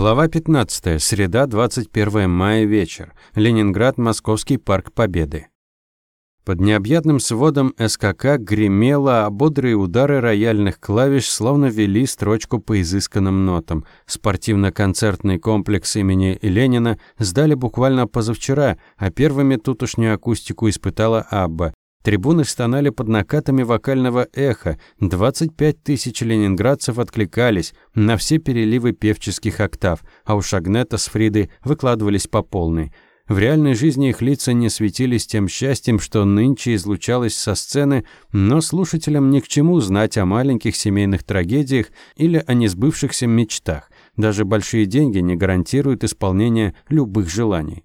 Глава 15. Среда, 21 мая, вечер. Ленинград, Московский парк Победы. Под необъятным сводом СКК гремело, а бодрые удары рояльных клавиш словно вели строчку по изысканным нотам. Спортивно-концертный комплекс имени Ленина сдали буквально позавчера, а первыми тутошнюю акустику испытала Абба. Трибуны стонали под накатами вокального эха. 25 тысяч ленинградцев откликались на все переливы певческих октав, а у Шагнета с Фридой выкладывались по полной. В реальной жизни их лица не светились тем счастьем, что нынче излучалось со сцены, но слушателям ни к чему знать о маленьких семейных трагедиях или о несбывшихся мечтах. Даже большие деньги не гарантируют исполнение любых желаний.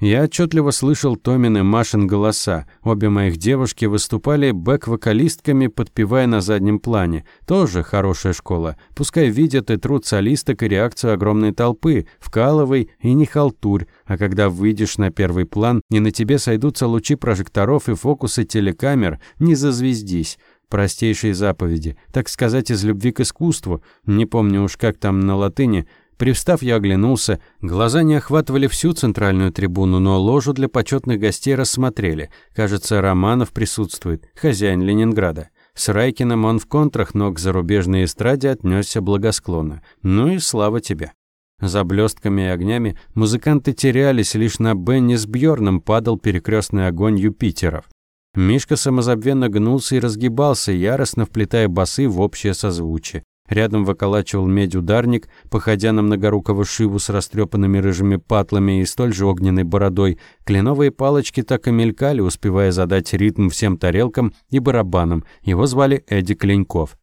Я отчетливо слышал Томин и Машин голоса. Обе моих девушки выступали бэк-вокалистками, подпевая на заднем плане. Тоже хорошая школа. Пускай видят и труд солисток, и реакцию огромной толпы. Вкалывай и не халтурь. А когда выйдешь на первый план, и на тебе сойдутся лучи прожекторов и фокусы телекамер, не зазвездись простейшие заповеди, так сказать, из любви к искусству. Не помню уж как там на латыни, Привстав, я оглянулся. Глаза не охватывали всю центральную трибуну, но ложу для почетных гостей рассмотрели. Кажется, Романов присутствует, хозяин Ленинграда. С Райкиным он в контрах, но к зарубежной эстраде отнесся благосклонно. Ну и слава тебе. За блестками и огнями музыканты терялись, лишь на Бенни с Бьорном падал перекрестный огонь Юпитеров. Мишка самозабвенно гнулся и разгибался, яростно вплетая басы в общее созвучие. Рядом выколачивал медь ударник, походя на многорукого шиву с растрепанными рыжими патлами и столь же огненной бородой. Кленовые палочки так и мелькали, успевая задать ритм всем тарелкам и барабанам. Его звали Эдди Кленьков.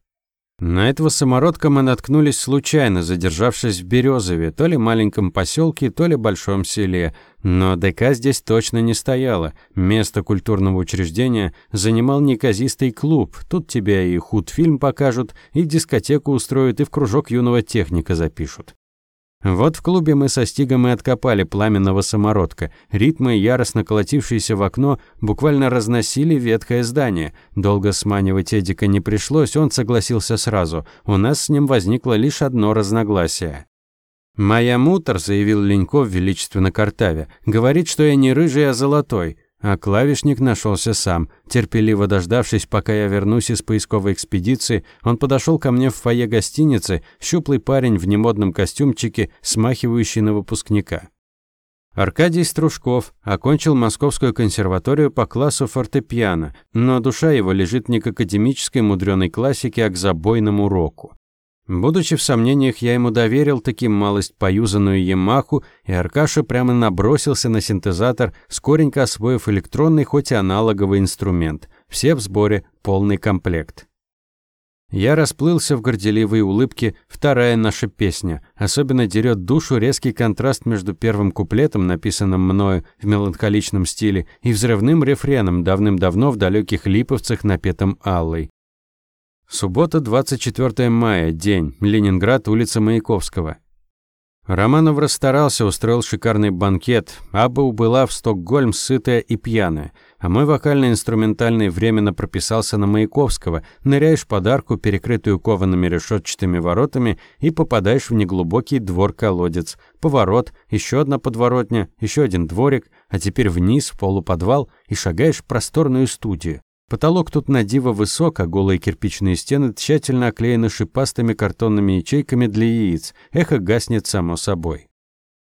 На этого самородка мы наткнулись случайно, задержавшись в Березове, то ли маленьком поселке, то ли большом селе. Но ДК здесь точно не стояло. Место культурного учреждения занимал неказистый клуб. Тут тебя и худфильм покажут, и дискотеку устроят, и в кружок юного техника запишут. Вот в клубе мы со Стигом и откопали пламенного самородка. Ритмы, яростно колотившиеся в окно, буквально разносили ветхое здание. Долго сманивать Эдика не пришлось, он согласился сразу. У нас с ним возникло лишь одно разногласие. «Моя мутор», — заявил Леньков величественно картавя, — «говорит, что я не рыжий, а золотой. А клавишник нашелся сам. Терпеливо дождавшись, пока я вернусь из поисковой экспедиции, он подошел ко мне в фойе гостиницы, щуплый парень в немодном костюмчике, смахивающий на выпускника. Аркадий Стружков окончил Московскую консерваторию по классу фортепиано, но душа его лежит не к академической мудреной классике, а к забойному року. Будучи в сомнениях, я ему доверил таким малость поюзанную Ямаху, и Аркаша прямо набросился на синтезатор, скоренько освоив электронный, хоть и аналоговый инструмент. Все в сборе, полный комплект. Я расплылся в горделивой улыбке. Вторая наша песня. Особенно дерет душу резкий контраст между первым куплетом, написанным мною в меланхоличном стиле, и взрывным рефреном, давным-давно в далеких Липовцах, напетым Аллой. Суббота, 24 мая, день. Ленинград, улица Маяковского. Романов расстарался, устроил шикарный банкет. Аба убыла в Стокгольм сытая и пьяная. А мой вокально-инструментальный временно прописался на Маяковского. Ныряешь подарку, перекрытую коваными решетчатыми воротами, и попадаешь в неглубокий двор-колодец. Поворот, еще одна подворотня, еще один дворик, а теперь вниз, в полуподвал, и шагаешь в просторную студию. Потолок тут на диво высок, а голые кирпичные стены тщательно оклеены шипастыми картонными ячейками для яиц. Эхо гаснет само собой.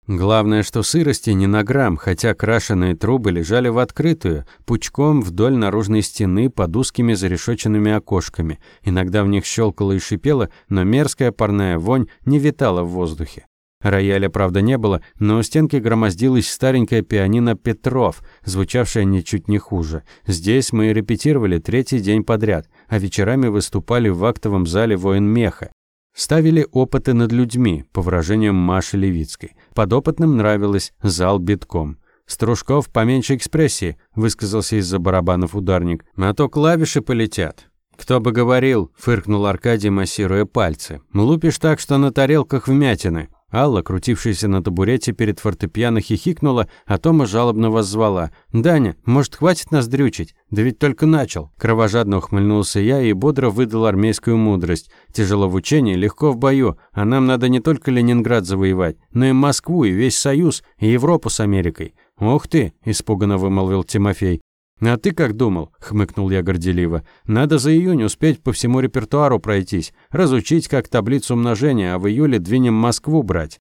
Главное, что сырости не на грамм, хотя крашеные трубы лежали в открытую, пучком вдоль наружной стены под узкими зарешоченными окошками. Иногда в них щелкало и шипело, но мерзкая парная вонь не витала в воздухе. Рояля, правда, не было, но у стенки громоздилась старенькая пианино «Петров», звучавшая ничуть не хуже. Здесь мы репетировали третий день подряд, а вечерами выступали в актовом зале военмеха. Ставили опыты над людьми, по выражениям Маши Левицкой. Подопытным нравилось, зал битком. «Стружков поменьше экспрессии», — высказался из-за барабанов ударник, «а то клавиши полетят». «Кто бы говорил», — фыркнул Аркадий, массируя пальцы. «Лупишь так, что на тарелках вмятины. Алла, крутившаяся на табурете перед фортепиано, хихикнула, а Тома жалобно воззвала. «Даня, может, хватит нас дрючить? Да ведь только начал». Кровожадно ухмыльнулся я и бодро выдал армейскую мудрость. «Тяжело в учении, легко в бою, а нам надо не только Ленинград завоевать, но и Москву, и весь Союз, и Европу с Америкой». «Ух ты!» – испуганно вымолвил Тимофей. «А ты как думал?» – хмыкнул я горделиво. «Надо за июнь успеть по всему репертуару пройтись, разучить как таблицу умножения, а в июле двинем Москву брать».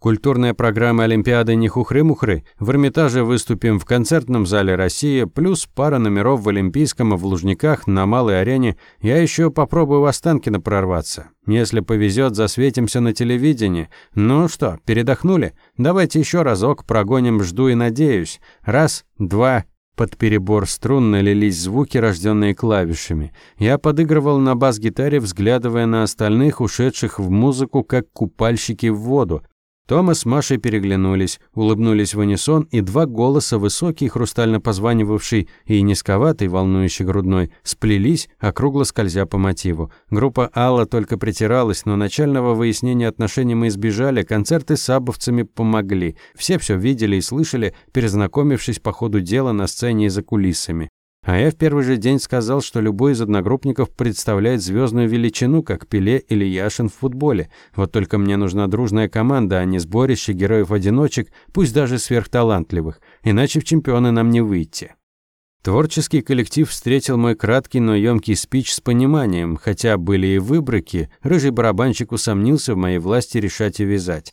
Культурная программа Олимпиады не хухры-мухры. В Эрмитаже выступим в концертном зале «Россия», плюс пара номеров в Олимпийском и в Лужниках на Малой арене. Я еще попробую в Останкино прорваться. Если повезет, засветимся на телевидении. Ну что, передохнули? Давайте еще разок прогоним «Жду и надеюсь». Раз, два, под перебор струн налились звуки, рожденные клавишами. Я подыгрывал на бас-гитаре, взглядывая на остальных, ушедших в музыку, как купальщики в воду. Тома с Машей переглянулись, улыбнулись в унисон, и два голоса, высокий, хрустально позванивавший и низковатый, волнующий грудной, сплелись, округло скользя по мотиву. Группа Алла только притиралась, но начального выяснения отношений мы избежали, концерты с абовцами помогли. Все все видели и слышали, перезнакомившись по ходу дела на сцене и за кулисами. А я в первый же день сказал, что любой из одногруппников представляет звездную величину, как Пеле или Яшин в футболе. Вот только мне нужна дружная команда, а не сборище героев-одиночек, пусть даже сверхталантливых. Иначе в чемпионы нам не выйти. Творческий коллектив встретил мой краткий, но ёмкий спич с пониманием, хотя были и выброки, рыжий барабанщик усомнился в моей власти решать и вязать.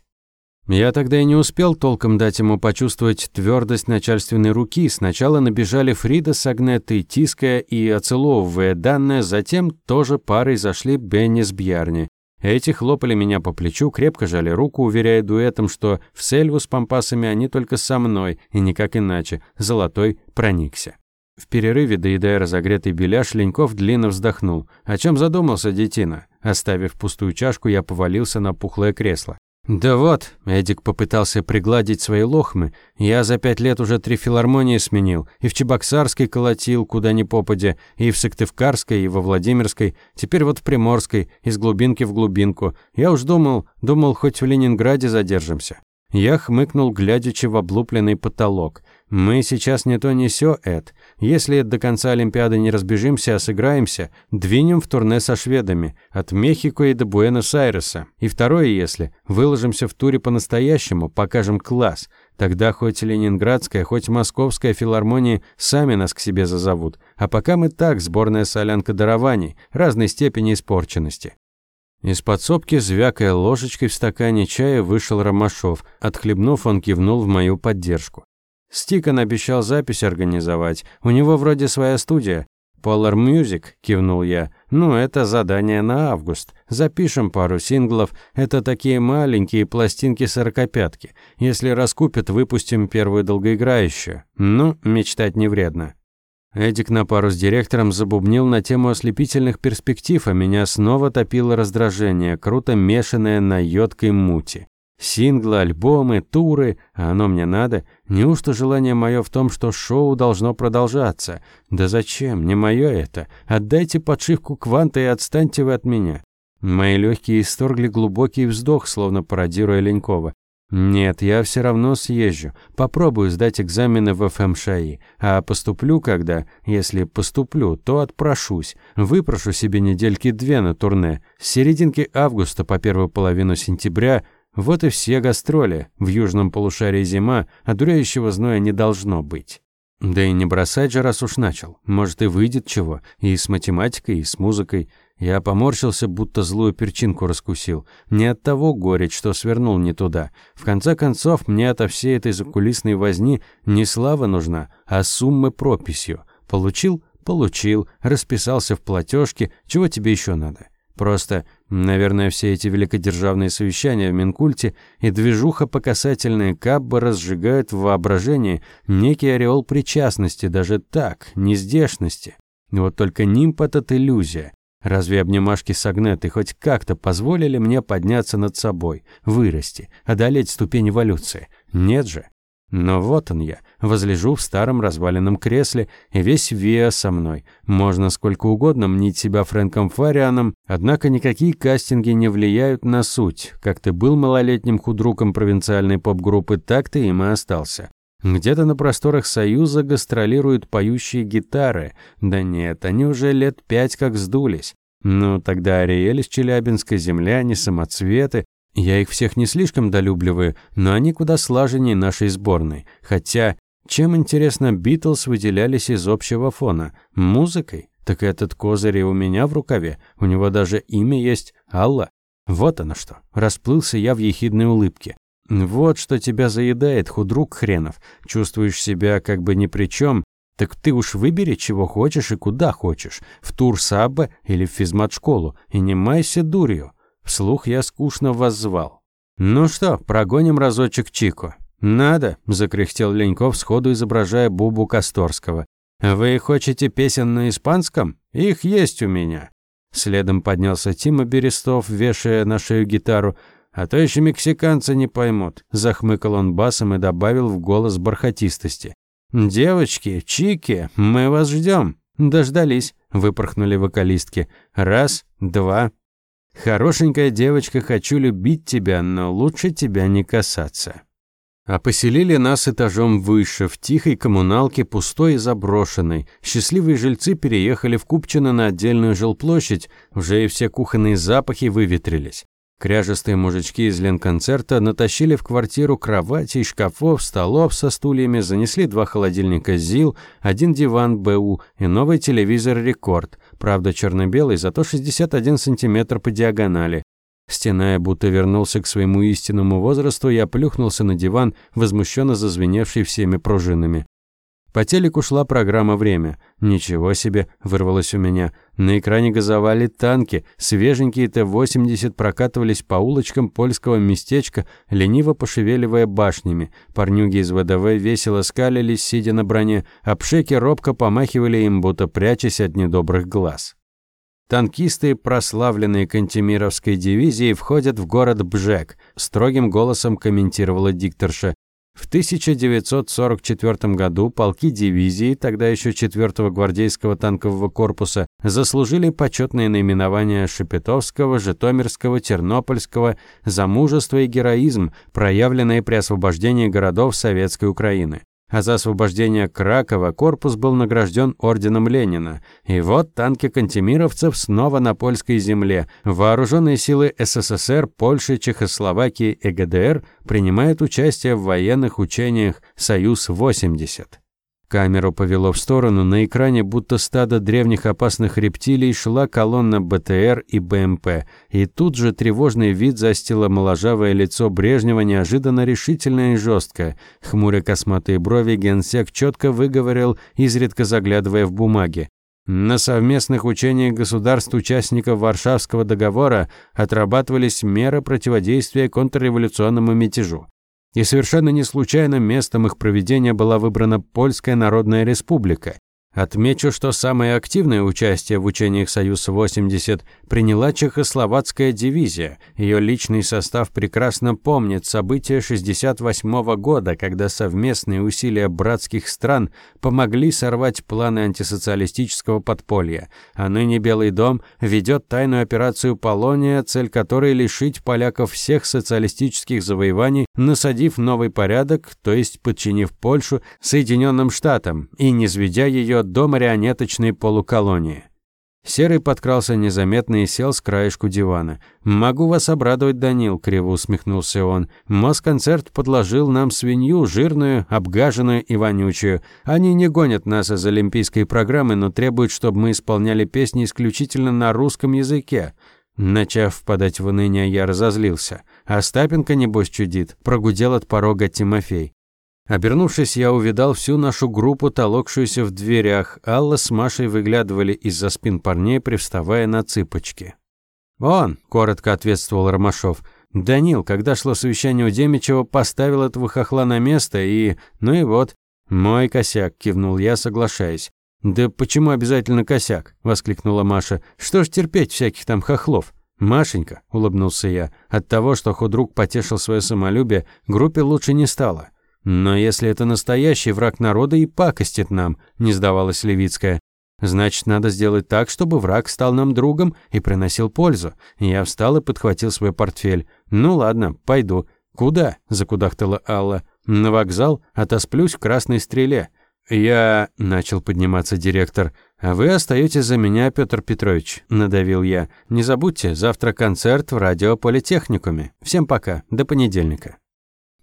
Я тогда и не успел толком дать ему почувствовать твердость начальственной руки. Сначала набежали Фрида с Агнетой, тиская и оцеловывая данное, затем тоже парой зашли Бенни с Бьярни. Эти хлопали меня по плечу, крепко жали руку, уверяя дуэтом, что в сельву с пампасами они только со мной, и никак иначе. Золотой проникся. В перерыве, доедая разогретый беляш, Леньков длинно вздохнул. О чем задумался детина? Оставив пустую чашку, я повалился на пухлое кресло. «Да вот», — Эдик попытался пригладить свои лохмы, «я за пять лет уже три филармонии сменил, и в Чебоксарской колотил, куда ни попадя, и в Сыктывкарской, и во Владимирской, теперь вот в Приморской, из глубинки в глубинку. Я уж думал, думал, хоть в Ленинграде задержимся». Я хмыкнул, глядячи в облупленный потолок. Мы сейчас не то не сё, Эд. Если до конца Олимпиады не разбежимся, а сыграемся, двинем в турне со шведами, от Мехико и до Буэнос-Айреса. И второе, если выложимся в туре по-настоящему, покажем класс, тогда хоть Ленинградская, хоть Московская филармонии сами нас к себе зазовут. А пока мы так, сборная солянка дарований, разной степени испорченности. Из подсобки, звякая ложечкой в стакане чая, вышел Ромашов. Отхлебнув, он кивнул в мою поддержку. Стикон обещал запись организовать. У него вроде своя студия. Polar Music, кивнул я. Ну, это задание на август. Запишем пару синглов. Это такие маленькие пластинки сорокопятки. Если раскупят, выпустим первую долгоиграющую. Ну, мечтать не вредно. Эдик на пару с директором забубнил на тему ослепительных перспектив, а меня снова топило раздражение, круто мешанное на йодкой мути. Синглы, альбомы, туры, а оно мне надо. Неужто желание мое в том, что шоу должно продолжаться? Да зачем? Не мое это. Отдайте подшивку кванта и отстаньте вы от меня. Мои легкие исторгли глубокий вздох, словно пародируя Ленькова. Нет, я все равно съезжу. Попробую сдать экзамены в ФМШИ. А поступлю когда? Если поступлю, то отпрошусь. Выпрошу себе недельки две на турне. С серединки августа по первую половину сентября вот и все гастроли. В южном полушарии зима, а дуряющего зноя не должно быть. Да и не бросать же, раз уж начал. Может, и выйдет чего. И с математикой, и с музыкой. Я поморщился, будто злую перчинку раскусил. Не от того горечь, что свернул не туда. В конце концов, мне ото всей этой закулисной возни не слава нужна, а суммы прописью. Получил? Получил. Расписался в платежке. Чего тебе еще надо? Просто, наверное, все эти великодержавные совещания в Минкульте и движуха по касательной Кабба разжигают в воображении некий ореол причастности, даже так, нездешности. Вот только нимб этот иллюзия. Разве обнимашки с Агнетой хоть как-то позволили мне подняться над собой, вырасти, одолеть ступень эволюции? Нет же. Но вот он я, возлежу в старом разваленном кресле, и весь Виа со мной. Можно сколько угодно мнить себя Фрэнком Фарианом, однако никакие кастинги не влияют на суть. Как ты был малолетним худруком провинциальной поп-группы, так ты им и остался. Где-то на просторах Союза гастролируют поющие гитары. Да нет, они уже лет пять как сдулись. Ну, тогда Ариэль из Челябинска, земляне, самоцветы, я их всех не слишком долюбливаю, но они куда слаженнее нашей сборной. Хотя, чем, интересно, Битлз выделялись из общего фона? Музыкой? Так этот козырь и у меня в рукаве. У него даже имя есть – Алла. Вот оно что. Расплылся я в ехидной улыбке. Вот что тебя заедает, худрук хренов. Чувствуешь себя как бы ни при чем. Так ты уж выбери, чего хочешь и куда хочешь. В тур Саббе или в физмат-школу. И не майся дурью. Вслух я скучно воззвал. «Ну что, прогоним разочек Чику?» «Надо», – закряхтел Леньков, сходу изображая Бубу Косторского. «Вы хотите песен на испанском? Их есть у меня». Следом поднялся Тима Берестов, вешая на шею гитару. «А то еще мексиканцы не поймут», – захмыкал он басом и добавил в голос бархатистости. «Девочки, Чики, мы вас ждем». «Дождались», – выпорхнули вокалистки. «Раз, два, Хорошенькая девочка, хочу любить тебя, но лучше тебя не касаться. А поселили нас этажом выше, в тихой коммуналке, пустой и заброшенной. Счастливые жильцы переехали в Купчино на отдельную жилплощадь, уже и все кухонные запахи выветрились. Кряжестые мужички из ленконцерта натащили в квартиру кроватей, шкафов, столов со стульями, занесли два холодильника ЗИЛ, один диван БУ и новый телевизор «Рекорд», правда черно-белый, зато 61 сантиметр по диагонали. Стеная будто вернулся к своему истинному возрасту, я плюхнулся на диван, возмущенно зазвеневший всеми пружинами. По телеку шла программа «Время». Ничего себе, вырвалось у меня. На экране газовали танки, свеженькие Т-80 прокатывались по улочкам польского местечка, лениво пошевеливая башнями. Парнюги из ВДВ весело скалились, сидя на броне, а пшеки робко помахивали им, будто прячась от недобрых глаз. Танкисты, прославленные Кантемировской дивизией, входят в город Бжек, строгим голосом комментировала дикторша. В 1944 году полки дивизии, тогда еще 4-го гвардейского танкового корпуса, заслужили почетные наименования Шепетовского, Житомирского, Тернопольского за мужество и героизм, проявленные при освобождении городов Советской Украины а за освобождение Кракова корпус был награжден орденом Ленина. И вот танки кантемировцев снова на польской земле. Вооруженные силы СССР, Польши, Чехословакии и ГДР принимают участие в военных учениях «Союз-80». Камеру повело в сторону, на экране будто стадо древних опасных рептилий шла колонна БТР и БМП, и тут же тревожный вид застило моложавое лицо Брежнева неожиданно решительно и жестко. Хмуря косматые брови, генсек четко выговорил, изредка заглядывая в бумаги. На совместных учениях государств-участников Варшавского договора отрабатывались меры противодействия контрреволюционному мятежу. И совершенно не случайно местом их проведения была выбрана Польская Народная Республика, Отмечу, что самое активное участие в учениях «Союз-80» приняла Чехословацкая дивизия. Ее личный состав прекрасно помнит события 68 года, когда совместные усилия братских стран помогли сорвать планы антисоциалистического подполья. А ныне Белый дом ведет тайную операцию «Полония», цель которой лишить поляков всех социалистических завоеваний, насадив новый порядок, то есть подчинив Польшу Соединенным Штатам и не сведя ее до марионеточной полуколонии. Серый подкрался незаметно и сел с краешку дивана. «Могу вас обрадовать, Данил», — криво усмехнулся он. «Москонцерт подложил нам свинью, жирную, обгаженную и вонючую. Они не гонят нас из олимпийской программы, но требуют, чтобы мы исполняли песни исключительно на русском языке». Начав впадать в уныние, я разозлился. Остапенко, небось, чудит. Прогудел от порога Тимофей. Обернувшись, я увидал всю нашу группу, толокшуюся в дверях. Алла с Машей выглядывали из-за спин парней, привставая на цыпочки. «Он!» – коротко ответствовал Ромашов. «Данил, когда шло совещание у Демичева, поставил этого хохла на место и... Ну и вот». «Мой косяк», – кивнул я, соглашаясь. «Да почему обязательно косяк?» – воскликнула Маша. «Что ж терпеть всяких там хохлов?» «Машенька», – улыбнулся я, – «от того, что худрук потешил свое самолюбие, группе лучше не стало. «Но если это настоящий враг народа и пакостит нам», – не сдавалась Левицкая. «Значит, надо сделать так, чтобы враг стал нам другом и приносил пользу». Я встал и подхватил свой портфель. «Ну ладно, пойду». «Куда?» – закудахтала Алла. «На вокзал, отосплюсь в красной стреле». «Я...» – начал подниматься директор. «А вы остаетесь за меня, Петр Петрович», – надавил я. «Не забудьте, завтра концерт в радиополитехникуме. Всем пока, до понедельника».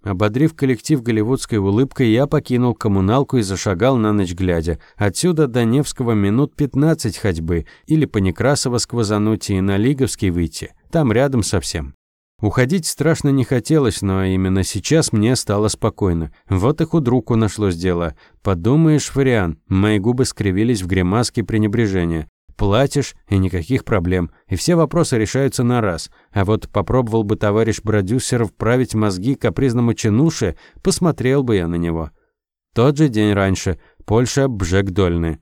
Ободрив коллектив голливудской улыбкой, я покинул коммуналку и зашагал на ночь глядя. Отсюда до Невского минут 15 ходьбы, или по Некрасово сквозануть и на Лиговский выйти. Там рядом совсем. Уходить страшно не хотелось, но именно сейчас мне стало спокойно. Вот и худруку нашлось дело. Подумаешь, Фариан, мои губы скривились в гримаске пренебрежения. Платишь, и никаких проблем. И все вопросы решаются на раз. А вот попробовал бы товарищ продюсер вправить мозги капризному чинуше, посмотрел бы я на него. Тот же день раньше. Польша, Бжек-Дольны.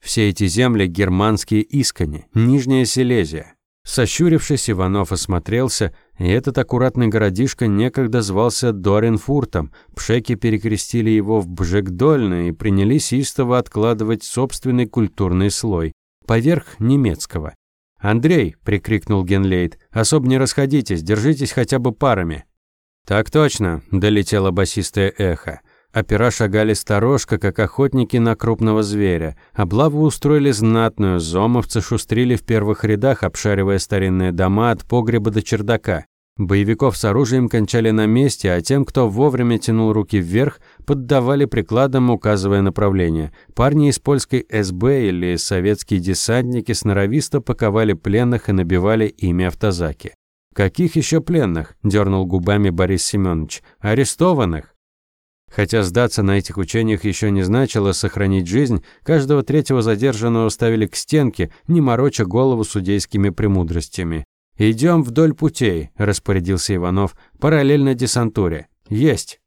Все эти земли – германские искони, Нижняя Силезия. Сощурившись, Иванов осмотрелся, и этот аккуратный городишко некогда звался Доренфуртом. Пшеки перекрестили его в Бжекдольно и принялись истово откладывать собственный культурный слой поверх немецкого. «Андрей!» – прикрикнул Генлейд. «Особо не расходитесь, держитесь хотя бы парами». «Так точно!» – долетело басистое эхо. Опера шагали сторожка, как охотники на крупного зверя. Облаву устроили знатную, зомовцы шустрили в первых рядах, обшаривая старинные дома от погреба до чердака. Боевиков с оружием кончали на месте, а тем, кто вовремя тянул руки вверх, поддавали прикладом, указывая направление. Парни из польской СБ или советские десантники сноровисто паковали пленных и набивали ими автозаки. «Каких еще пленных?» – дернул губами Борис Семенович. «Арестованных!» Хотя сдаться на этих учениях еще не значило сохранить жизнь, каждого третьего задержанного ставили к стенке, не мороча голову судейскими премудростями. «Идем вдоль путей», – распорядился Иванов, – «параллельно десантуре». «Есть».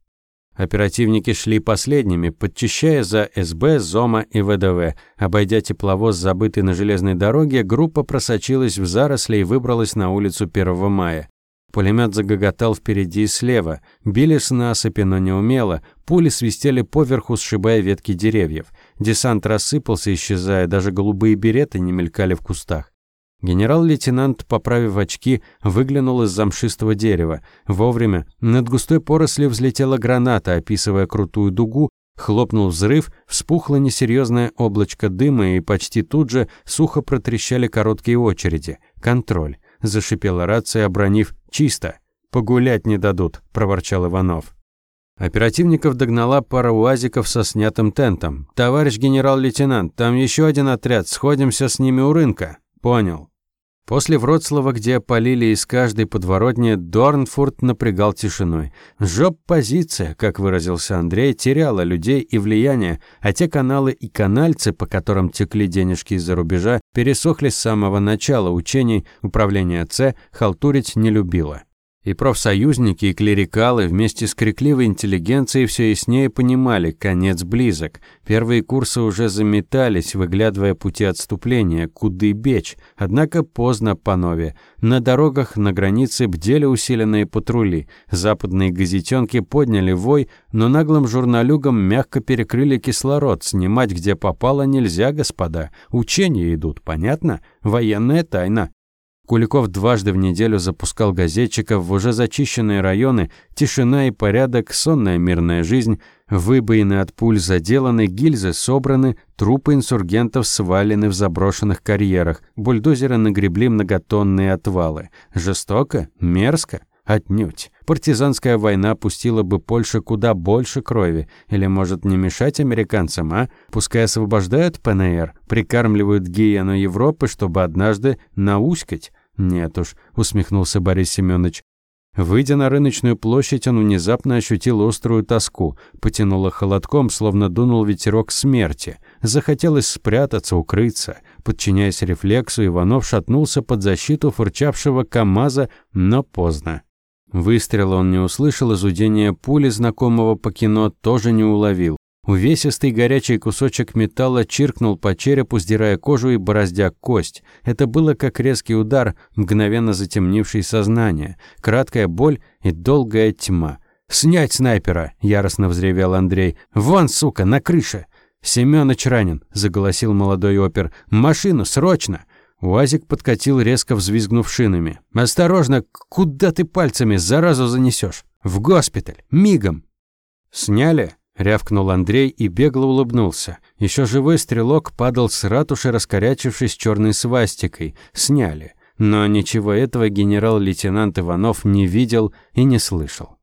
Оперативники шли последними, подчищая за СБ, ЗОМа и ВДВ. Обойдя тепловоз, забытый на железной дороге, группа просочилась в заросли и выбралась на улицу 1 мая. Пулемет загоготал впереди и слева. Били с насыпи, но не. Пули свистели поверху, сшибая ветки деревьев. Десант рассыпался, исчезая. Даже голубые береты не мелькали в кустах. Генерал-лейтенант, поправив очки, выглянул из замшистого дерева. Вовремя над густой порослью взлетела граната, описывая крутую дугу, хлопнул взрыв, вспухло несерьезное облачко дыма, и почти тут же сухо протрещали короткие очереди. Контроль. Зашипела рация, обронив «Чисто». «Погулять не дадут», – проворчал Иванов. Оперативников догнала пара уазиков со снятым тентом. «Товарищ генерал-лейтенант, там еще один отряд, сходимся с ними у рынка». «Понял». После Вроцлава, где полили из каждой подворотни, Дорнфурт напрягал тишиной. «Жоп-позиция», как выразился Андрей, теряла людей и влияние, а те каналы и канальцы, по которым текли денежки из-за рубежа, пересохли с самого начала учений, управление Ц халтурить не любило. И профсоюзники, и клерикалы вместе с крикливой интеллигенцией все яснее понимали, конец близок. Первые курсы уже заметались, выглядывая пути отступления, куды бечь. Однако поздно, панове. На дорогах на границе бдели усиленные патрули. Западные газетенки подняли вой, но наглым журналюгам мягко перекрыли кислород. Снимать где попало нельзя, господа. Учения идут, понятно? Военная тайна. Куликов дважды в неделю запускал газетчиков в уже зачищенные районы, тишина и порядок, сонная мирная жизнь, выбоины от пуль заделаны, гильзы собраны, трупы инсургентов свалены в заброшенных карьерах, бульдозеры нагребли многотонные отвалы. Жестоко? Мерзко? Отнюдь. Партизанская война пустила бы Польше куда больше крови. Или может не мешать американцам, а? Пускай освобождают ПНР, прикармливают гиену Европы, чтобы однажды науськать. «Нет уж», — усмехнулся Борис Семенович. Выйдя на рыночную площадь, он внезапно ощутил острую тоску, потянуло холодком, словно дунул ветерок смерти. Захотелось спрятаться, укрыться. Подчиняясь рефлексу, Иванов шатнулся под защиту фырчавшего КамАЗа, но поздно. Выстрела он не услышал, изудение пули, знакомого по кино, тоже не уловил. Увесистый горячий кусочек металла чиркнул по черепу, сдирая кожу и бороздя кость. Это было как резкий удар, мгновенно затемнивший сознание, краткая боль и долгая тьма. «Снять снайпера!» – яростно взревел Андрей. «Вон, сука, на крыше!» «Семёныч ранен!» – заголосил молодой опер. «Машину, срочно!» Уазик подкатил, резко взвизгнув шинами. «Осторожно! Куда ты пальцами? Заразу занесешь? В госпиталь! Мигом!» «Сняли?» – рявкнул Андрей и бегло улыбнулся. Еще живой стрелок падал с ратуши, раскорячившись черной свастикой. «Сняли!» Но ничего этого генерал-лейтенант Иванов не видел и не слышал.